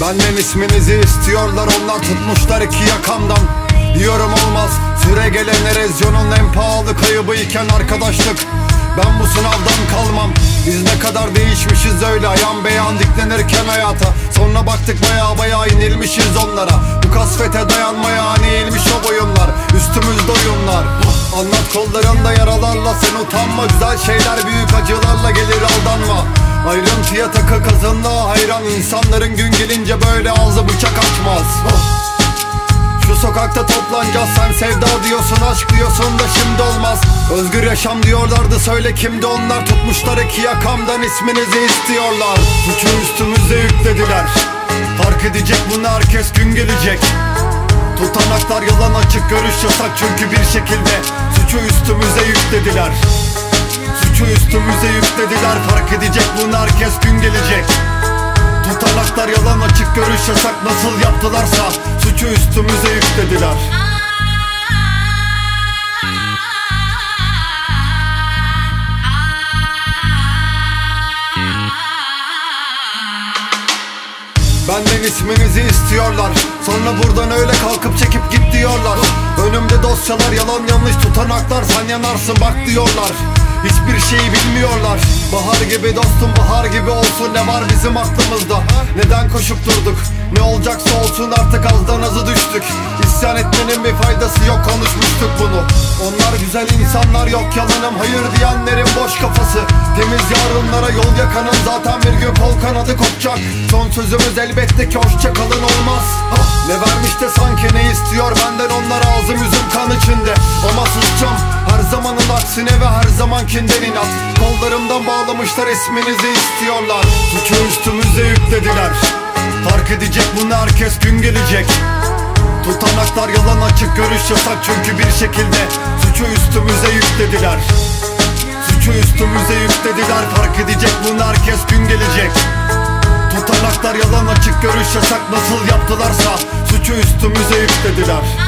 Benden isminizi istiyorlar onlar tutmuşlar iki yakamdan. Diyorum olmaz süre gelen erozyonun en pahalı kaybı iken arkadaşlık. Ben bu sınavdan kalmam Biz ne kadar değişmişiz öyle. Ayan beyan diklenirken hayata Sonra baktık baya baya inilmişiz onlara. Bu kasvete dayanmaya hani eğilmiş o boyunlar Üstümüzde oyunlar Anlat kollarında yaralarla sen utanma Güzel şeyler büyük acılarla gelir aldanma Ayrıntıya takı kazınlığa hayran insanların gün gelince böyle ağzı bıçak açmaz. Şu sokakta toplanacağız sen sevda diyorsun aşk diyorsun da şimdi olmaz. Özgür yaşam diyorlardı söyle kimdi onlar? Tutmuşlar iki yakamdan isminizi istiyorlar. Suçu üstümüze yüklediler. Fark edecek bunu herkes gün gelecek. Tutanaklar yalan açık görüş yasak çünkü bir şekilde Suçu üstümüze yüklediler Suçu üstümüze yüklediler Fark edecek bunu herkes gün gelecek. Tutanaklar yalan açık görüş yasak nasıl yaptılarsa Suçu üstümüze yüklediler. Benden isminizi istiyorlar Sonra buradan öyle kalkıp çekip git diyorlar Önümde dosyalar yalan yanlış tutanaklar Sen yanarsın bak diyorlar. Hiçbir şeyi bilmiyorlar. Bahar gibi dostum bahar gibi olsun Ne var bizim aklımızda? Neden koşup durduk? Ne olacaksa olsun artık azdan azı düştük. İsyan etmenin bir faydası yok konuşmuştuk bunu. Onlar güzel insanlar yok yalanım Hayır diyenlerin boş kafası. Temiz yarınlara yol yakanın Zaten bir gün kol kanadı kopacak. Son sözümüz elbette ki hoşça kalın olmaz. Ne vermiş de sanki ne istiyor benden onlar ağzım yüzüm kan içinde. Ama susacağım. Her zamanın aksine ve her zamankinden inat. Kollarımdan bağlamışlar isminizi istiyorlar. Suçu üstümüze yüklediler. Fark edecek bunu herkes gün gelecek. Tutanaklar yalan açık görüş yasak çünkü bir şekilde. Suçu üstümüze yüklediler. Suçu üstümüze yüklediler. Fark edecek bunu herkes gün gelecek. Tutanaklar yalan açık görüş yasak nasıl yaptılarsa. Suçu üstümüze yüklediler